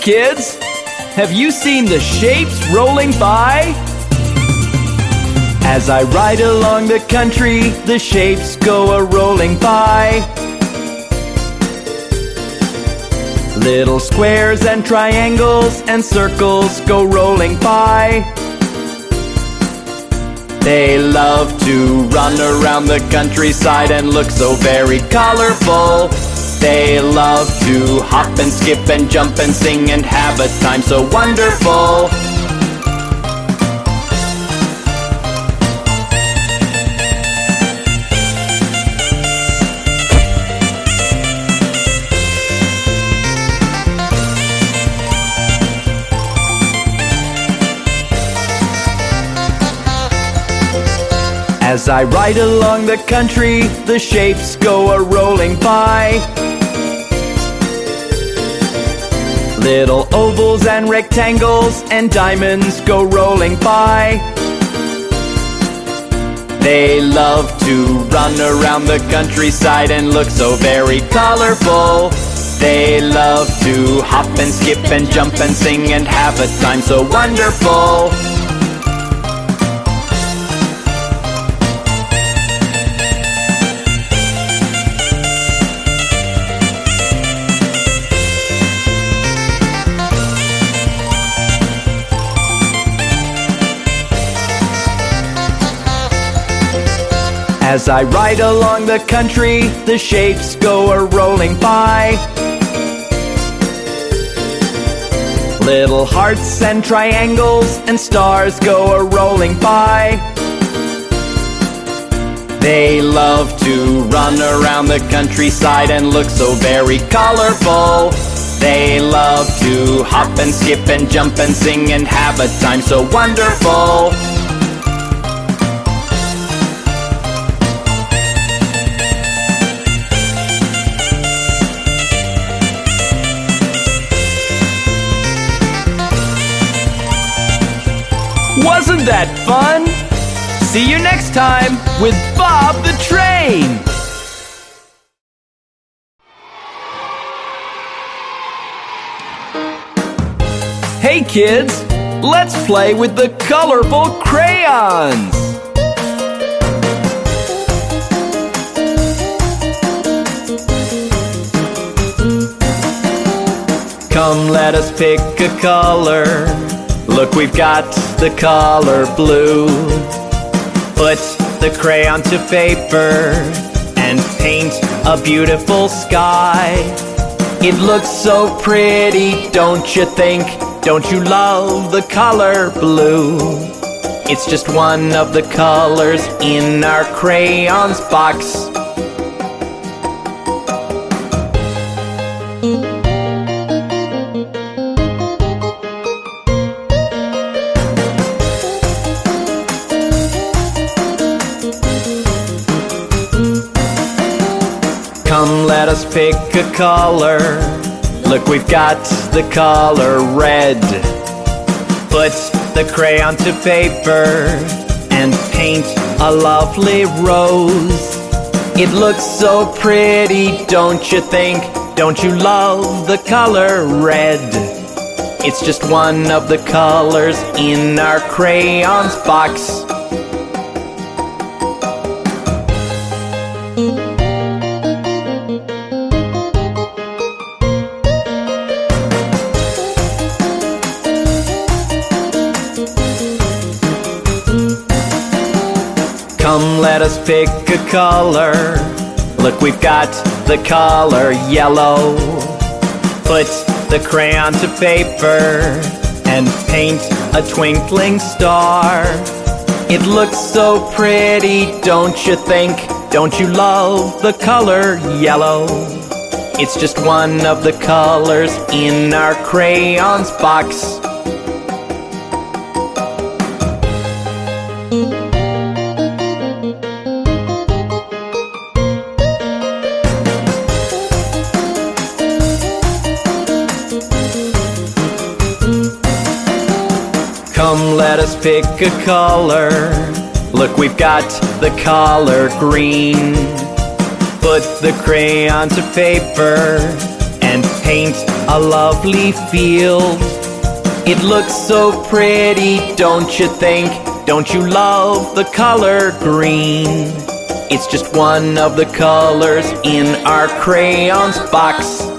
kids! Have you seen the shapes rolling by? As I ride along the country, the shapes go a rolling by. Little squares and triangles and circles go rolling by. They love to run around the countryside and look so very colorful. They love to hop and skip and jump and sing and have a time so wonderful. As I ride along the country, the shapes go a rolling by. Little ovals and rectangles and diamonds go rolling by. They love to run around the countryside and look so very colorful. They love to hop and skip and jump and sing and have a time so wonderful. As I ride along the country, the shapes go a rolling by. Little hearts and triangles and stars go a rolling by. They love to run around the countryside and look so very colorful. They love to hop and skip and jump and sing and have a time so wonderful. That fun? See you next time with Bob the Train! Hey kids, let's play with the colorful crayons! Come, let us pick a color. Look, we've got the color blue. Put the crayon to paper and paint a beautiful sky. It looks so pretty, don't you think? Don't you love the color blue? It's just one of the colors in our crayons box. A color. Look, we've got the color red. Put the crayon to paper and paint a lovely rose. It looks so pretty, don't you think? Don't you love the color red? It's just one of the colors in our crayons box. Let us pick a color. Look, we've got the color yellow. Put the crayon to paper and paint a twinkling star. It looks so pretty, don't you think? Don't you love the color yellow? It's just one of the colors in our crayons box. Let us pick a color. Look, we've got the color green. Put the crayon to paper and paint a lovely field. It looks so pretty, don't you think? Don't you love the color green? It's just one of the colors in our crayons box.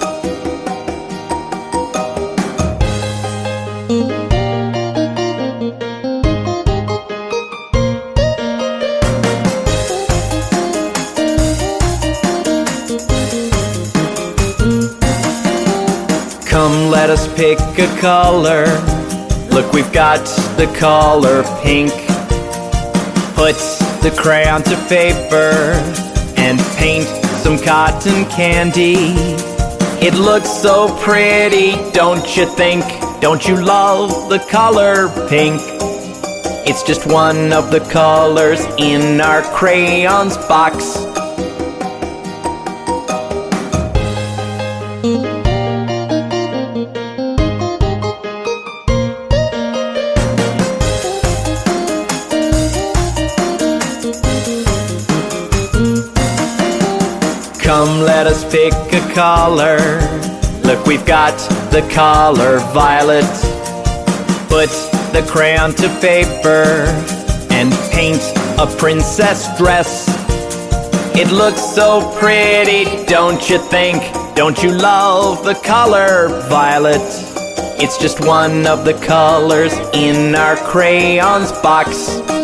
Pick a color. Look, we've got the color pink. Put the crayon to paper and paint some cotton candy. It looks so pretty, don't you think? Don't you love the color pink? It's just one of the colors in our crayons box. Color. Look, we've got the color violet. Put the crayon to paper and paint a princess dress. It looks so pretty, don't you think? Don't you love the color violet? It's just one of the colors in our crayons box.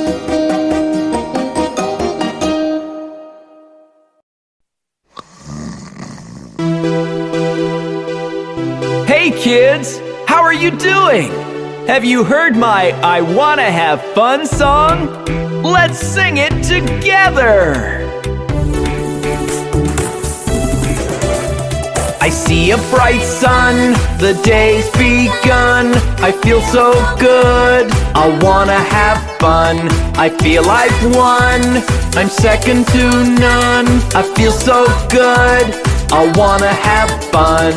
You doing? Have you heard my I Wanna Have Fun song? Let's sing it together! I see a bright sun, the day's begun. I feel so good, I wanna have fun. I feel I've won, I'm second to none. I feel so good, I wanna have fun.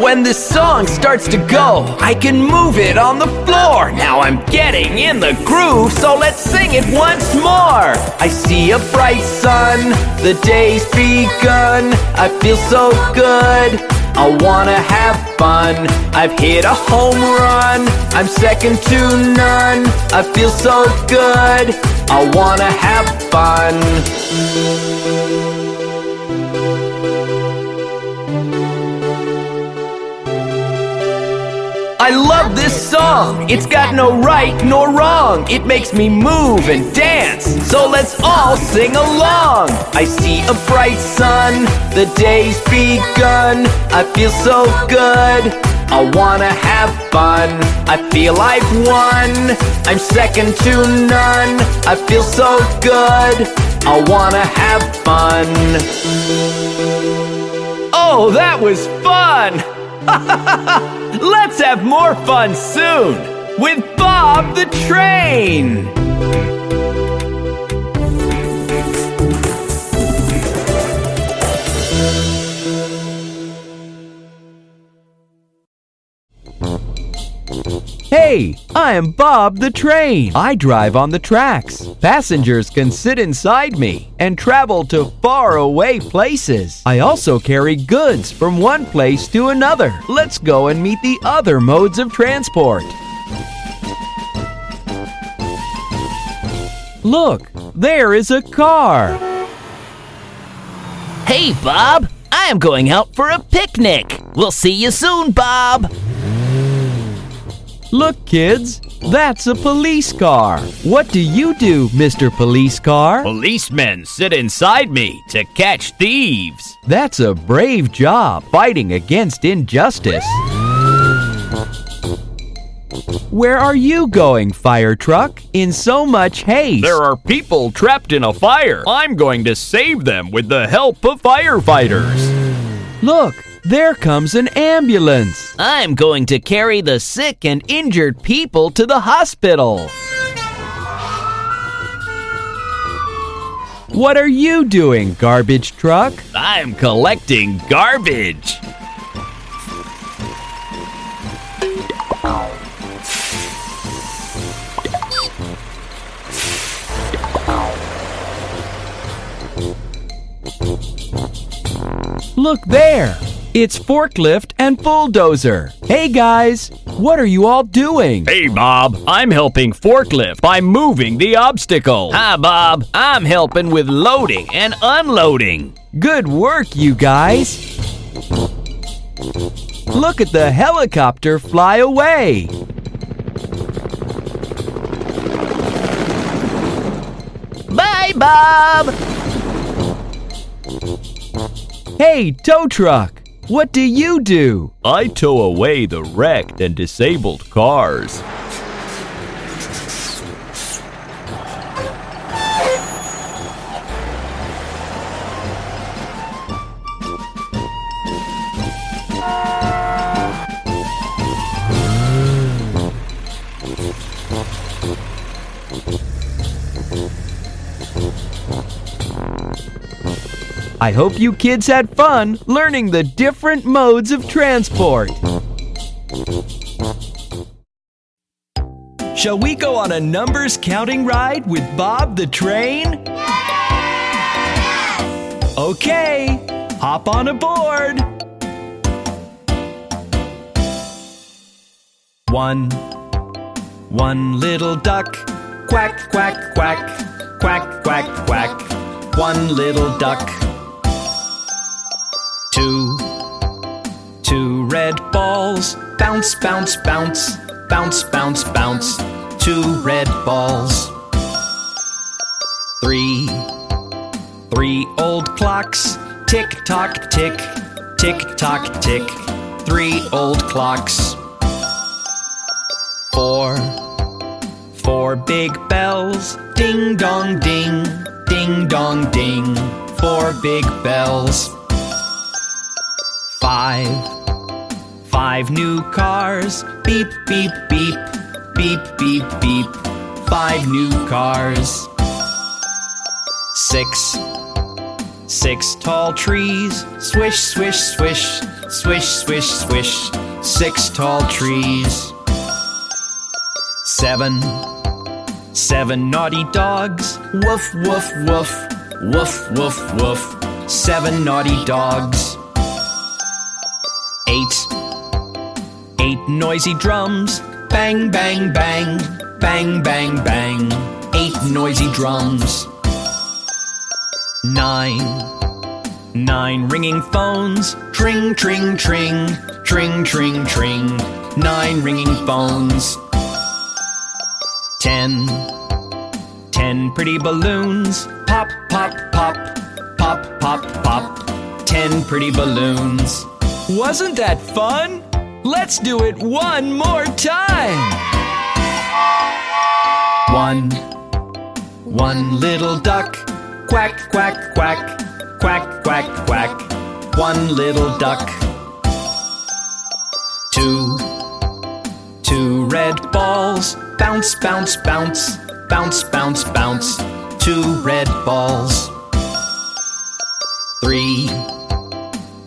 When this song starts to go, I can move it on the floor. Now I'm getting in the groove, so let's sing it once more. I see a bright sun, the day's begun. I feel so good. I wanna have fun. I've hit a home run. I'm second to none. I feel so good. I wanna have fun. I love this song. It's got no right nor wrong. It makes me move and dance. So let's all sing along. I see a bright sun. The day's begun. I feel so good. I wanna have fun. I feel I've won. I'm second to none. I feel so good. I wanna have fun. Oh, that was fun! Let's have more fun soon with Bob the Train! Hey, I am Bob the Train. I drive on the tracks. Passengers can sit inside me and travel to faraway places. I also carry goods from one place to another. Let's go and meet the other modes of transport. Look, there is a car. Hey, Bob! I am going out for a picnic. We'll see you soon, Bob. Look, kids, that's a police car. What do you do, Mr. Police Car? Policemen sit inside me to catch thieves. That's a brave job fighting against injustice. Where are you going, fire truck? In so much haste. There are people trapped in a fire. I'm going to save them with the help of firefighters. Look, there comes an ambulance. I'm going to carry the sick and injured people to the hospital. What are you doing, garbage truck? I'm collecting garbage. Look there! It's Forklift and Bulldozer. Hey guys, what are you all doing? Hey, Bob, I'm helping Forklift by moving the obstacle. Hi, Bob. I'm helping with loading and unloading. Good work, you guys! Look at the helicopter fly away! Bye, Bob. Hey, tow truck! What do you do? I tow away the wrecked and disabled cars. I hope you kids had fun learning the different modes of transport. Shall we go on a numbers counting ride with Bob the Train? Okay, hop on aboard. One, one little duck, quack, quack, quack, quack, quack, quack, one little duck. Red balls, bounce, bounce, bounce, bounce, bounce, bounce, two red balls. Three, three old clocks, tick tock, tick, tick tock, tick, three old clocks. Four, four big bells, ding dong ding, ding dong ding, four big bells. Five, five new cars, beep beep beep, beep beep beep, five new cars. Six, six tall trees, swish swish swish, swish swish swish, six tall trees. Seven, seven naughty dogs, woof woof woof, woof woof woof, seven naughty dogs. Eight, noisy drums, bang bang bang, bang bang bang, eight noisy drums. Nine, nine ringing phones, tring tring tring, tring tring tring, nine ringing phones. Ten, ten pretty balloons, pop pop pop, pop pop pop, ten pretty balloons. Wasn't that fun? Let's do it one more time. One, one little duck, quack quack quack, quack quack quack, one little duck. Two, two red balls, bounce bounce bounce, bounce bounce bounce, two red balls. Three,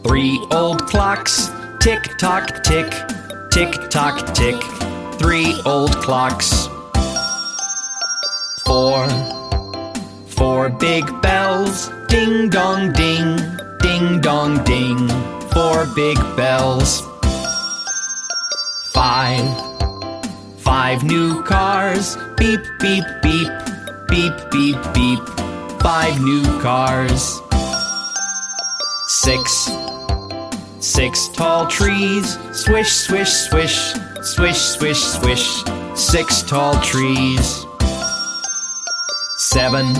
Three old clocks, tick tock tick, tick tock tick, three old clocks. Four, four big bells, ding dong ding, ding dong ding, four big bells. Five, five new cars, beep beep beep, beep beep beep, five new cars. Six, Six tall trees, swish, swish, swish, swish, swish, swish, six tall trees. Seven,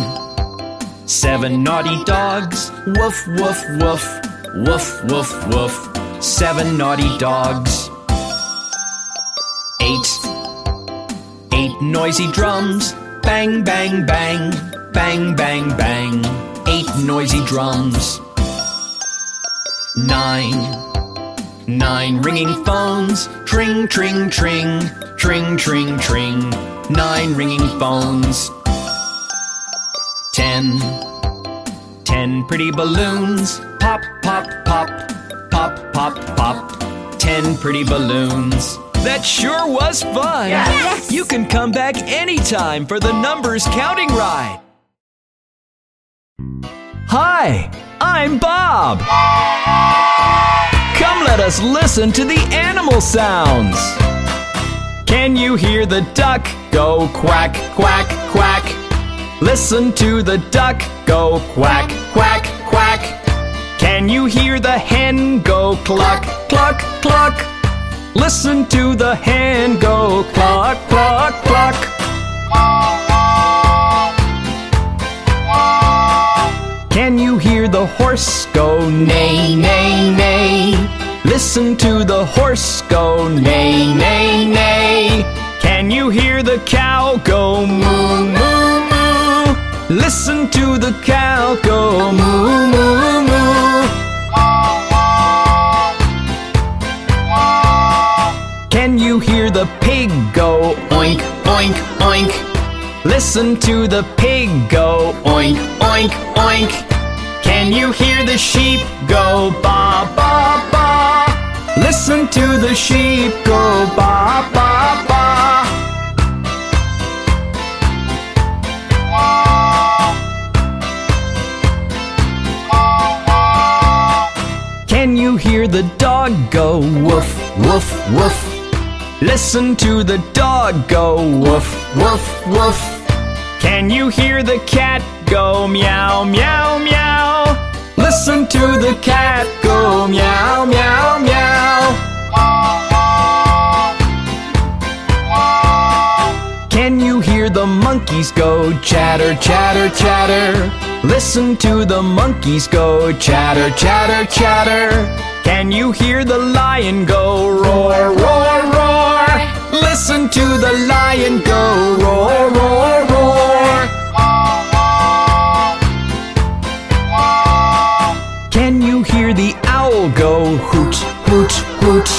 seven naughty dogs, woof, woof, woof, woof, woof, woof, seven naughty dogs. Eight, eight noisy drums, bang, bang, bang, bang, bang, bang, eight noisy drums. Nine, nine ringing phones, tring, tring, tring, tring, tring, tring, nine ringing phones. Ten, ten pretty balloons, pop, pop, pop, pop, pop, pop, ten pretty balloons. That sure was fun! Yes! You can come back anytime for the numbers counting ride. Hi, I'm Bob. Come let us listen to the animal sounds. Can you hear the duck go quack, quack, quack? Listen to the duck go quack, quack, quack. Can you hear the hen go cluck, cluck, cluck? Listen to the hen go cluck, cluck, cluck. Can you hear the horse go neigh, neigh, neigh? Listen to the horse go neigh, neigh, neigh. Can you hear the cow go moo, moo, moo? Listen to the cow go moo, moo, moo. Can you hear the pig go oink, oink, oink? Listen to the pig go oink, oink, oink. Can you hear the sheep go ba, ba, ba? Listen to the sheep go ba, ba, ba. Can you hear the dog go woof, woof, woof? Listen to the dog go woof, woof, woof. Can you hear the cat go meow, meow, meow? Listen to the cat go meow, meow, meow. Can you hear the monkeys go chatter, chatter, chatter? Listen to the monkeys go chatter, chatter, chatter. Can you hear the lion go roar, roar, roar? Listen to the lion go roar, roar, roar. Can you hear the owl go hoot, hoot, hoot?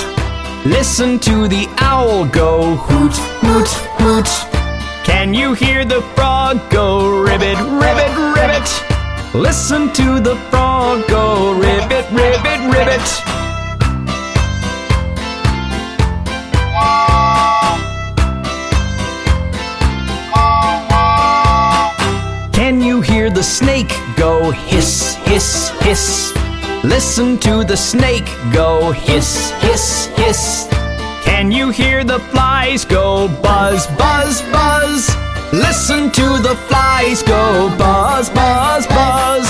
Listen to the owl go hoot, hoot, hoot. Can you hear the frog go ribbit, ribbit, ribbit? Listen to the frog go ribbit, ribbit, ribbit. Go hiss, hiss, hiss? Listen to the snake go hiss, hiss, hiss. Can you hear the flies go buzz, buzz, buzz? Listen to the flies go buzz, buzz, buzz.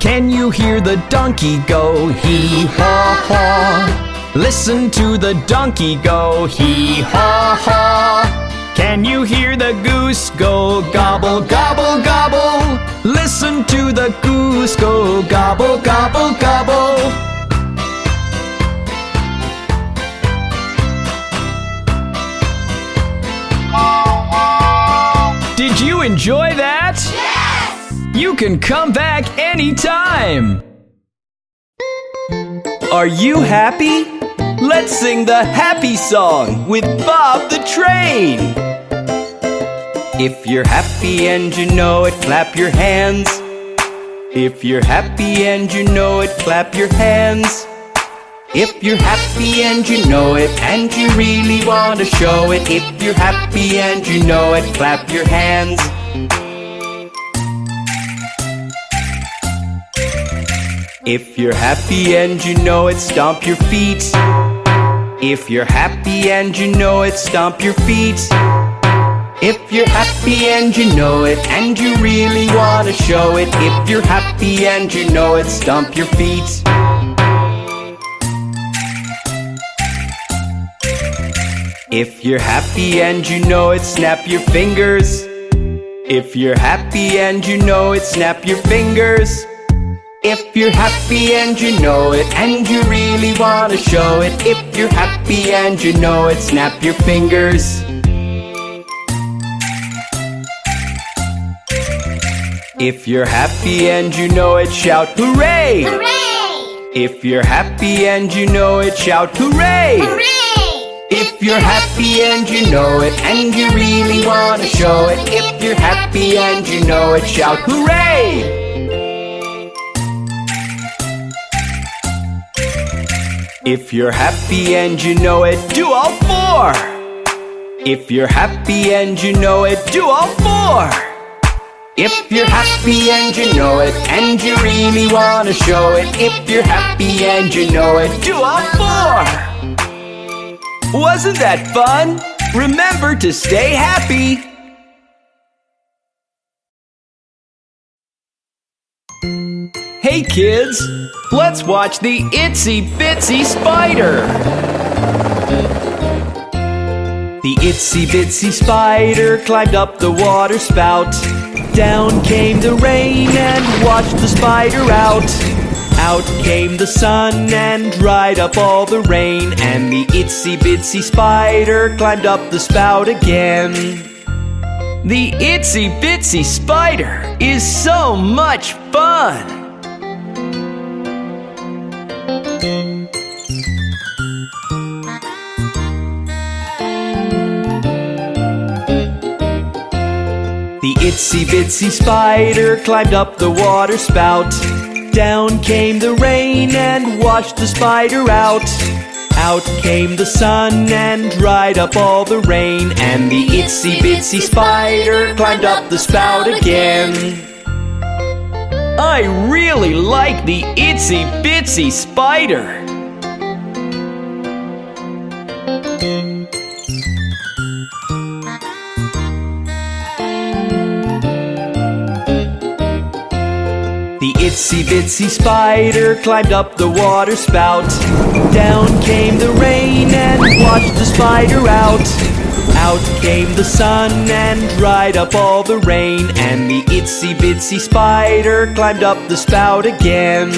Can you hear the donkey go hee haw haw? Listen to the donkey go hee haw haw. Can you hear the goose go gobble, gobble, gobble? Listen to the goose go gobble, gobble, gobble. Did you enjoy that? Yes! You can come back anytime. Are you happy? Let's sing the happy song with Bob the Train. If you're happy and you know it, clap your hands. If you're happy and you know it, clap your hands. If you're happy and you know it, and you really want to show it, if you're happy and you know it, clap your hands. If you're happy and you know it, stomp your feet. If you're happy and you know it, stomp your feet. If you're happy and you know it, and you really want to show it, if you're happy and you know it, stomp your feet. If you're happy and you know it, snap your fingers. If you're happy and you know it, snap your fingers. If you're happy and you know it, and you really want to show it, if you're happy and you know it, snap your fingers. If you're happy and you know it, shout hooray! Hooray! If you're happy and you know it, shout hooray! Hooray! If you're happy and you know it, and you really want to show it, if you're happy and you know it, shout hooray! If you're happy and you know it, do all four. If you're happy and you know it, do all four. If you're happy and you know it, and you really wanna show it, if you're happy and you know it, do all four. Wasn't that fun? Remember to stay happy. Hey kids, let's watch the Itsy Bitsy Spider. The itsy bitsy spider climbed up the water spout. Down came the rain and washed the spider out. Out came the sun and dried up all the rain. And the itsy bitsy spider climbed up the spout again. The itsy bitsy spider is so much fun! The itsy bitsy spider climbed up the water spout. Down came the rain and washed the spider out. Out came the sun and dried up all the rain. And the itsy bitsy spider climbed up the spout again. I really like the itsy bitsy spider. Itsy bitsy spider climbed up the water spout. Down came the rain and washed the spider out. Out came the sun and dried up all the rain. And the itsy bitsy spider climbed up the spout again.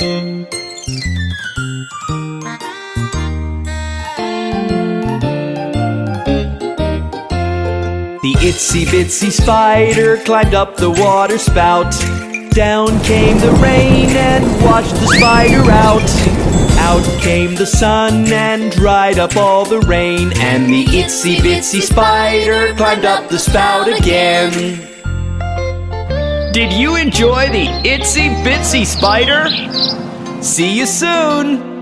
The itsy bitsy spider climbed up the water spout. Down came the rain and washed the spider out. Out came the sun and dried up all the rain. And the itsy bitsy spider climbed up the spout again. Did you enjoy the itsy bitsy spider? See you soon!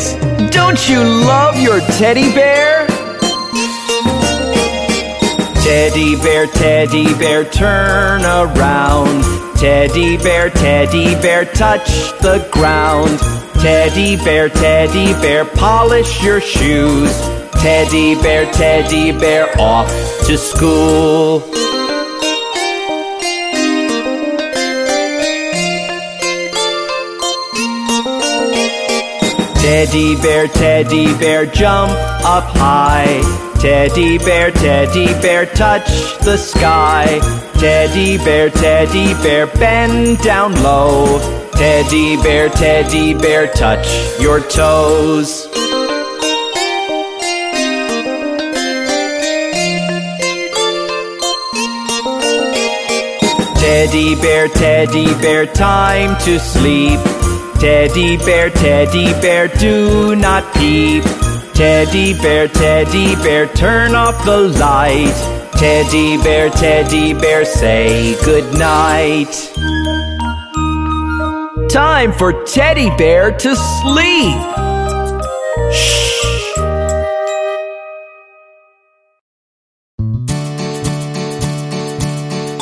Kids, don't you love your teddy bear? Teddy bear, teddy bear, turn around. Teddy bear, teddy bear, touch the ground. Teddy bear, teddy bear, polish your shoes. Teddy bear, teddy bear, off to school. Teddy bear, teddy bear, jump up high. Teddy bear, teddy bear, touch the sky. Teddy bear, teddy bear, bend down low. Teddy bear, teddy bear, touch your toes. Teddy bear, teddy bear, time to sleep. Teddy bear, teddy bear, do not peep. Teddy bear, teddy bear, turn off the light. Teddy bear, teddy bear, say good night. Time for teddy bear to sleep. Shh.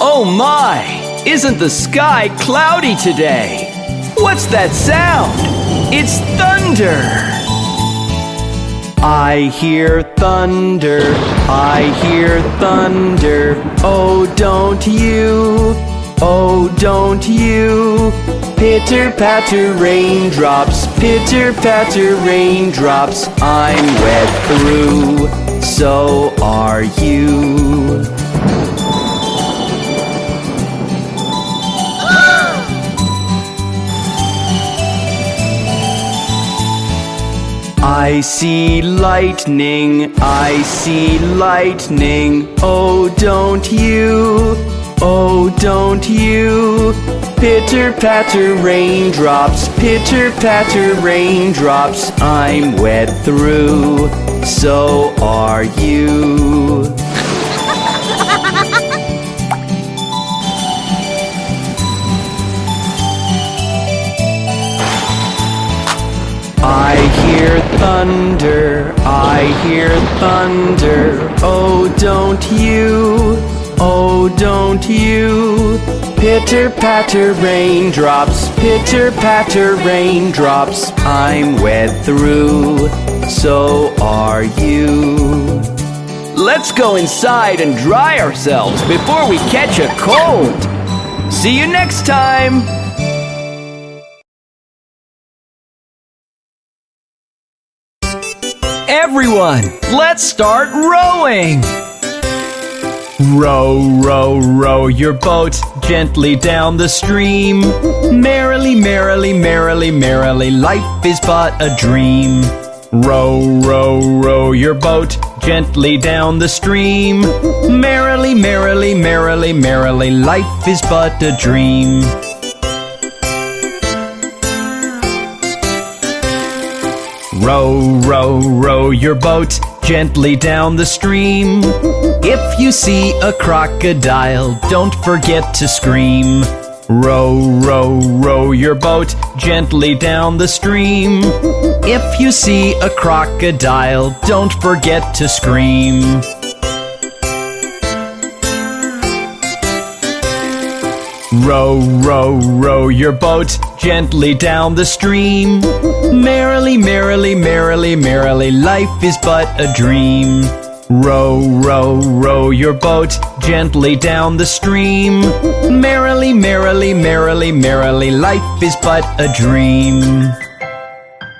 Oh my! Isn't the sky cloudy today? What's that sound? It's thunder! I hear thunder, I hear thunder. Oh, don't you, oh, don't you. Pitter patter raindrops, pitter patter raindrops. I'm wet through, so are you. I see lightning, I see lightning. Oh, don't you? Oh, don't you? Pitter patter raindrops, pitter patter raindrops. I'm wet through, so are you. I thunder, I hear thunder. Oh, don't you? Oh, don't you? Pitter patter raindrops, pitter patter raindrops. I'm wet through, so are you. Let's go inside and dry ourselves before we catch a cold. See you next time. Everyone, let's start rowing! Row, row, row your boat gently down the stream. Merrily, merrily, merrily, merrily, life is but a dream. Row, row, row your boat gently down the stream. Merrily, merrily, merrily, merrily, life is but a dream. Row, row, row your boat gently down the stream. If you see a crocodile, don't forget to scream. Row, row, row your boat gently down the stream. If you see a crocodile, don't forget to scream. Row, row, row your boat gently down the stream. Merrily, merrily, merrily, merrily, life is but a dream. Row, row, row your boat gently down the stream. Merrily, merrily, merrily, merrily, life is but a dream.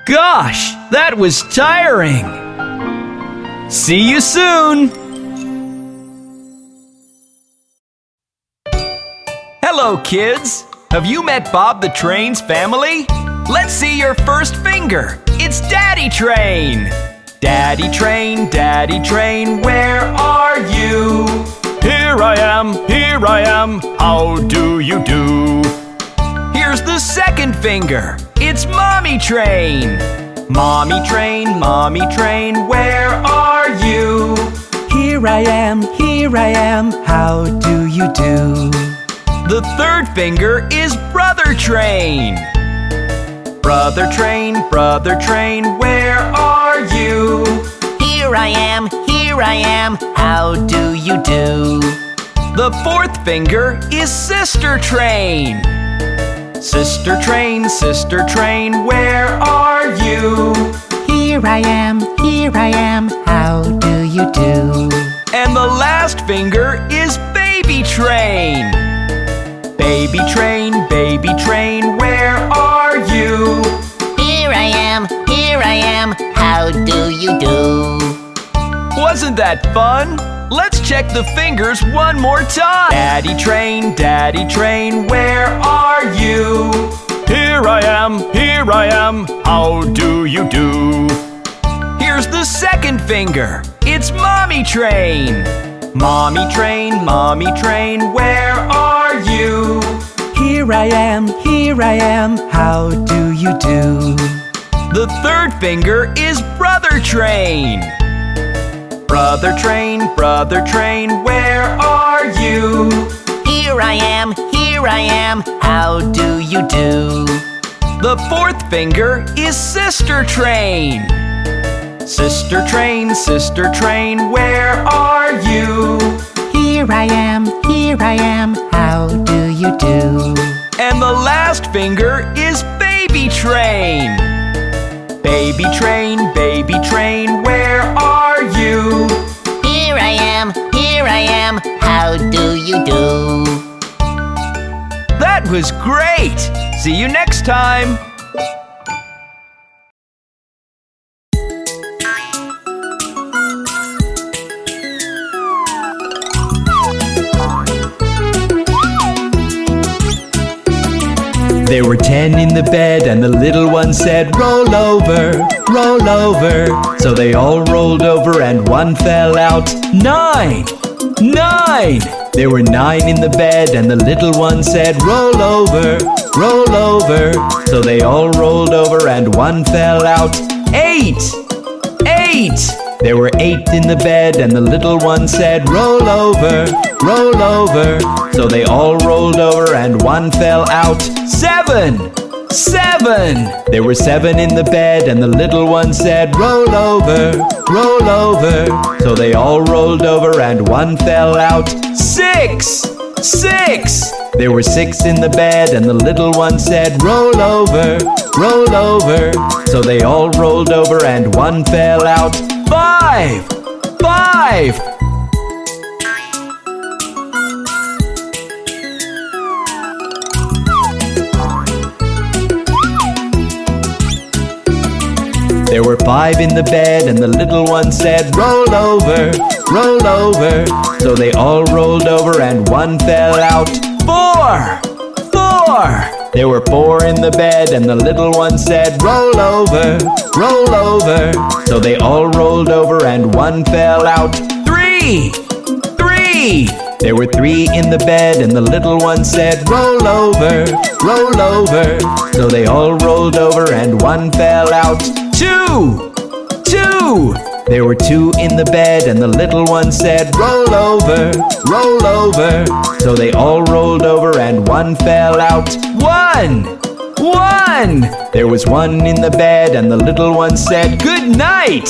Gosh, that was tiring. See you soon. Hello, kids. Have you met Bob the Train's family? Let's see your first finger. It's Daddy Train. Daddy Train, Daddy Train, where are you? Here I am, here I am, how do you do? Here's the second finger. It's Mommy Train. Mommy Train, Mommy Train, where are you? Here I am, here I am, how do you do? The third finger is Brother Train. Brother Train, Brother Train, where are you? Here I am, here I am, how do you do? The fourth finger is Sister Train. Sister Train, Sister Train, where are you? Here I am, here I am, how do you do? And the last finger is Baby Train. Baby Train, Baby Train, where are you? Here I am, here I am, how do you do? Wasn't that fun? Let's check the fingers one more time. Daddy Train, Daddy Train, where are you? Here I am, here I am, how do you do? Here's the second finger. It's Mommy Train. Mommy Train, Mommy Train, where are you? Here I am, here I am, how do you do? The third finger is Brother Train. Brother Train, Brother Train, where are you? Here I am, here I am, how do you do? The fourth finger is Sister Train. Sister Train, Sister Train, where are you? Here I am, here I am, how do you do? And the last finger is Baby Train. Baby Train, Baby Train, where are you? Here I am, here I am, how do you do? That was great! See you next time! There were ten in the bed, and the little one said, Roll over, roll over. So they all rolled over, and one fell out. Nine! Nine! There were nine in the bed, and the little one said, Roll over, roll over. So they all rolled over, and one fell out. Eight! Eight! There were eight in the bed, and the little one said, Roll over, roll over. So they all rolled over, and one fell out. Seven! Seven! There were seven in the bed, and the little one said, Roll over, roll over. So they all rolled over, and one fell out. Six! Six! There were six in the bed, and the little one said, Roll over, roll over. So they all rolled over, and one fell out. Five! Five! There were five in the bed, and the little one said, Roll over, roll over. So they all rolled over, and one fell out. Four! Four! There were four in the bed, and the little one said, Roll over, roll over. So they all rolled over, and one fell out. Three! Three! There were three in the bed, and the little one said, Roll over, roll over. So they all rolled over, and one fell out. Two! Two! There were two in the bed, and the little one said, Roll over, roll over. So they all rolled over, and one fell out. One! One! There was one in the bed, and the little one said, Good night!